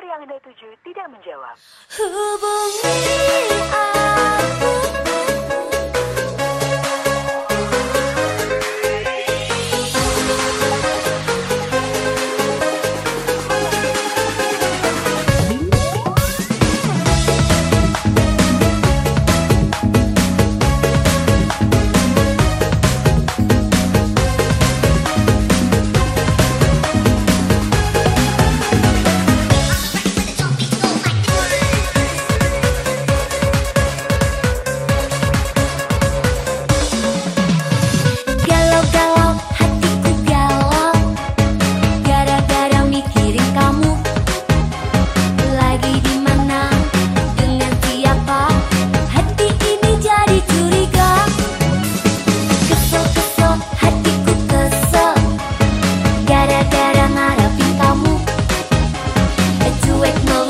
Nomor yang Anda tuju tidak menjawab. Hubungi aku acknowledge